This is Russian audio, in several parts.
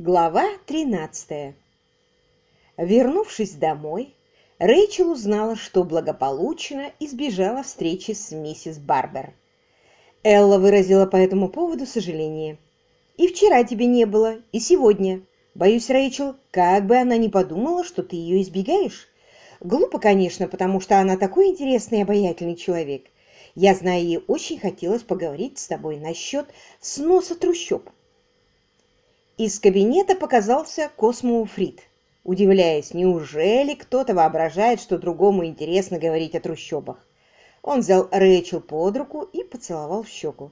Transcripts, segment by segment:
Глава 13. Вернувшись домой, Рэйчел узнала, что благополучно избежала встречи с миссис Барбер. Элла выразила по этому поводу сожаление. «И вчера тебе не было, и сегодня. Боюсь, Рэйчел, как бы она ни подумала, что ты ее избегаешь. Глупо, конечно, потому что она такой интересный и обаятельный человек. Я знаю, ей очень хотелось поговорить с тобой насчет сноса трущоб. Из кабинета показался Космоу Фрит, удивляясь, неужели кто-то воображает, что другому интересно говорить о трущобах. Он взял Рэйчел под руку и поцеловал в щеку.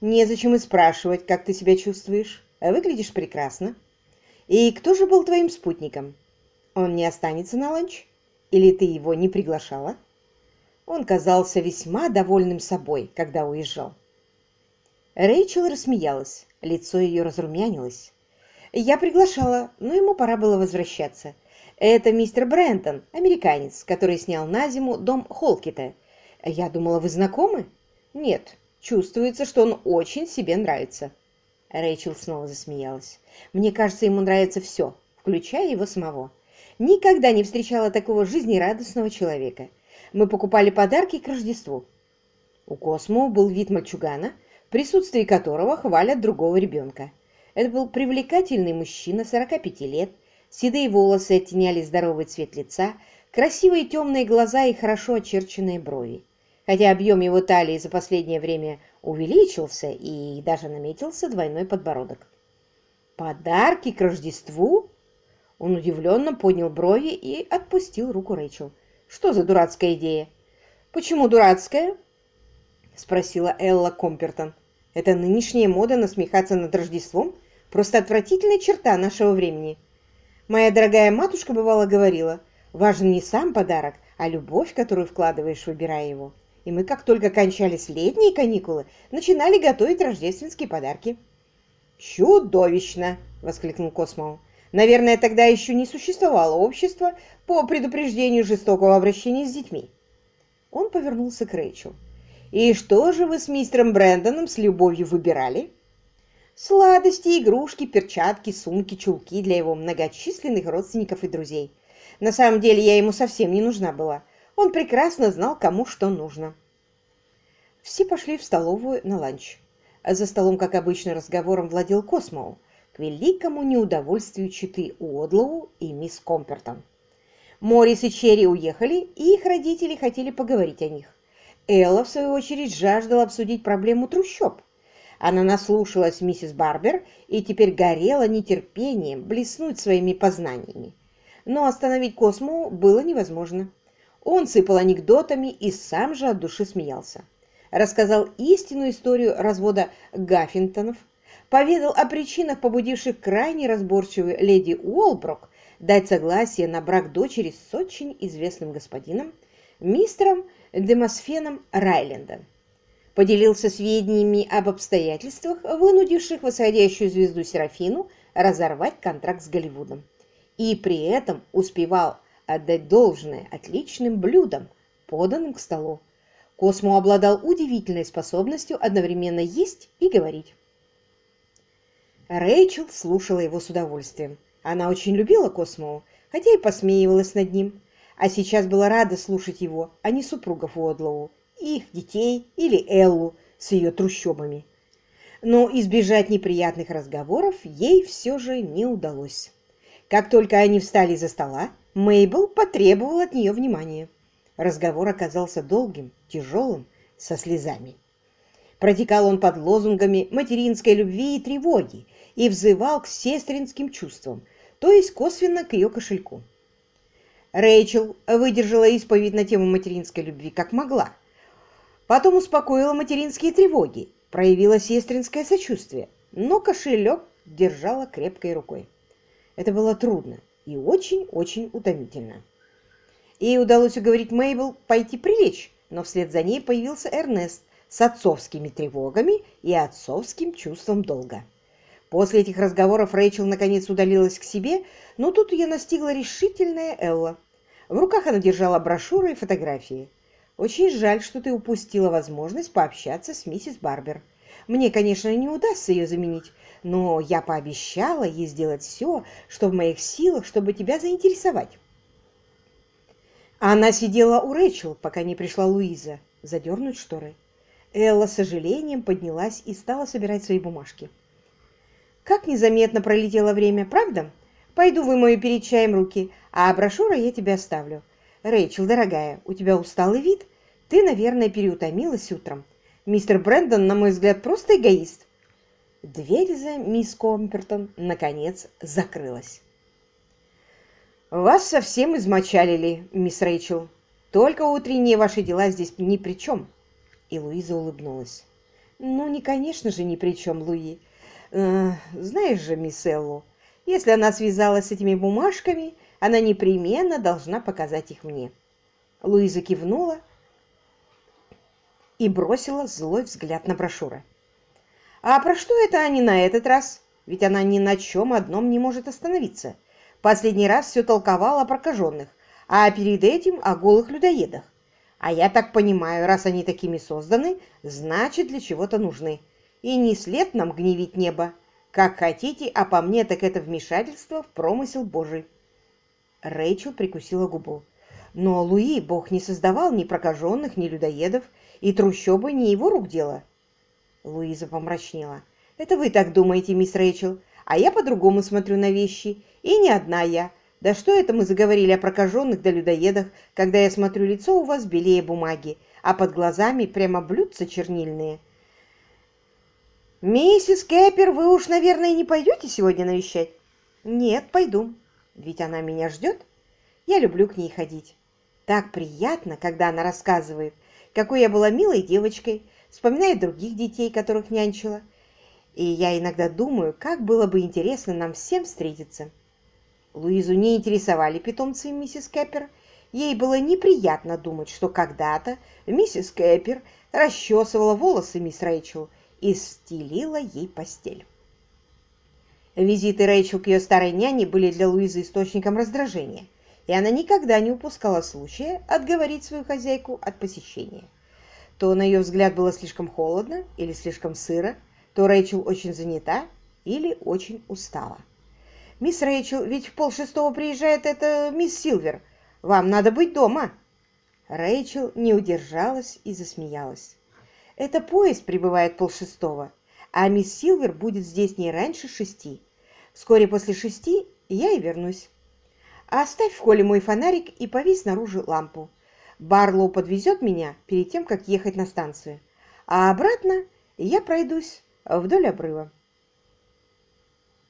«Незачем и спрашивать, как ты себя чувствуешь. Выглядишь прекрасно. И кто же был твоим спутником? Он не останется на ланч? Или ты его не приглашала?» Он казался весьма довольным собой, когда уезжал. Рэйчел рассмеялась, лицо ее разрумянилось. Я приглашала, но ему пора было возвращаться. Это мистер Брентон, американец, который снял на зиму дом Холкита. Я думала, вы знакомы? Нет, чувствуется, что он очень себе нравится. Рэйчел снова засмеялась. Мне кажется, ему нравится все, включая его самого. Никогда не встречала такого жизнерадостного человека. Мы покупали подарки к Рождеству. У Космо был вид мальчугана, в присутствии которого хвалят другого ребенка. Это был привлекательный мужчина 45 лет, седые волосы оттеняли здоровый цвет лица, красивые темные глаза и хорошо очерченные брови. Хотя объем его талии за последнее время увеличился и даже наметился двойной подбородок. «Подарки к Рождеству?» Он удивленно поднял брови и отпустил руку Рэйчел. «Что за дурацкая идея?» «Почему дурацкая?» — спросила Элла Компертон. «Это нынешняя мода насмехаться над Рождеством? Просто отвратительная черта нашего времени. Моя дорогая матушка бывало говорила, важен не сам подарок, а любовь, которую вкладываешь, выбирая его. И мы, как только кончались летние каникулы, начинали готовить рождественские подарки. «Чудовищно!» — воскликнул Космоу. «Наверное, тогда еще не существовало общества по предупреждению жестокого обращения с детьми». Он повернулся к Рэйчел. «И что же вы с мистером Брэндоном с любовью выбирали?» Сладости, игрушки, перчатки, сумки, чулки для его многочисленных родственников и друзей. На самом деле я ему совсем не нужна была. Он прекрасно знал, кому что нужно. Все пошли в столовую на ланч. За столом, как обычно, разговором владел Космоу, к великому неудовольствию четы Уодлоу и мисс Компертон. Морис и Черри уехали, и их родители хотели поговорить о них. Элла, в свою очередь, жаждала обсудить проблему трущоб – она наслушалась миссис Барбер и теперь горела нетерпением блеснуть своими познаниями. Но остановить Косму было невозможно. Он сыпал анекдотами и сам же от души смеялся. Рассказал истинную историю развода Гаффинтонов, поведал о причинах, побудивших крайне разборчивую леди Уолброк дать согласие на брак дочери с очень известным господином, мистером Демосфеном Райлендом поделился сведениями об обстоятельствах, вынудивших восходящую звезду Серафину разорвать контракт с Голливудом. И при этом успевал отдать должное отличным блюдам, поданным к столу. Космо обладал удивительной способностью одновременно есть и говорить. Рэйчел слушала его с удовольствием. Она очень любила Космо, хотя и посмеивалась над ним. А сейчас была рада слушать его, а не супругов Уодлоу их детей или Эллу с ее трущобами. Но избежать неприятных разговоров ей все же не удалось. Как только они встали за стола, Мейбл потребовал от нее внимания. Разговор оказался долгим, тяжелым, со слезами. Протекал он под лозунгами материнской любви и тревоги и взывал к сестринским чувствам, то есть косвенно к ее кошельку. Рэйчел выдержала исповедь на тему материнской любви как могла, Потом успокоила материнские тревоги, проявила сестринское сочувствие, но кошелек держала крепкой рукой. Это было трудно и очень-очень утомительно. Ей удалось уговорить Мейбл пойти прилечь, но вслед за ней появился Эрнест с отцовскими тревогами и отцовским чувством долга. После этих разговоров Рэйчел наконец удалилась к себе, но тут ее настигла решительная Элла. В руках она держала брошюры и фотографии. Очень жаль, что ты упустила возможность пообщаться с миссис Барбер. Мне, конечно, не удастся ее заменить, но я пообещала ей сделать все, что в моих силах, чтобы тебя заинтересовать. Она сидела у Рэчел, пока не пришла Луиза, задернуть шторы. Элла с сожалением поднялась и стала собирать свои бумажки. Как незаметно пролетело время, правда? Пойду вымою перед чаем руки, а брошюру я тебе оставлю. Рэйчел, дорогая, у тебя усталый вид. Ты, наверное, переутомилась утром. Мистер Брэндон, на мой взгляд, просто эгоист. Дверь за мисс Компертон, наконец, закрылась. «Вас совсем измочалили, мисс Рэйчел. Только утренние ваши дела здесь ни при чем». И Луиза улыбнулась. «Ну, не, конечно же, ни при чем, Луи. Э, знаешь же, мисс Эллу, если она связалась с этими бумажками, она непременно должна показать их мне». Луиза кивнула, и бросила злой взгляд на брошюры. «А про что это они на этот раз? Ведь она ни на чем одном не может остановиться. Последний раз все толковала о прокаженных, а перед этим о голых людоедах. А я так понимаю, раз они такими созданы, значит, для чего-то нужны. И не след нам гневить небо. Как хотите, а по мне так это вмешательство в промысел Божий». Рэйчел прикусила губу. Но Луи Бог не создавал ни прокаженных, ни людоедов, и трущобы не его рук дело. Луиза помрачнела. Это вы так думаете, мисс Рэйчел, а я по-другому смотрю на вещи. И не одна я. Да что это мы заговорили о прокаженных да людоедах, когда я смотрю лицо у вас белее бумаги, а под глазами прямо блюдца чернильные. «Миссис Кэпер, вы уж, наверное, не пойдете сегодня навещать?» «Нет, пойду. Ведь она меня ждет. Я люблю к ней ходить. Так приятно, когда она рассказывает, какой я была милой девочкой, вспоминает других детей, которых нянчила. И я иногда думаю, как было бы интересно нам всем встретиться. Луизу не интересовали питомцы миссис Кэппер. Ей было неприятно думать, что когда-то миссис Кэппер расчесывала волосы мисс Рэйчел и стелила ей постель. Визиты Рэйчел к ее старой няне были для Луизы источником раздражения – и она никогда не упускала случая отговорить свою хозяйку от посещения. То на ее взгляд было слишком холодно или слишком сыро, то Рэйчел очень занята или очень устала. «Мисс Рэйчел, ведь в полшестого приезжает эта мисс Силвер. Вам надо быть дома!» Рэйчел не удержалась и засмеялась. «Это поезд прибывает полшестого, а мисс Силвер будет здесь не раньше шести. Вскоре после шести я и вернусь. Оставь в холле мой фонарик и повесь снаружи лампу. Барлоу подвезет меня перед тем, как ехать на станцию. А обратно я пройдусь вдоль обрыва.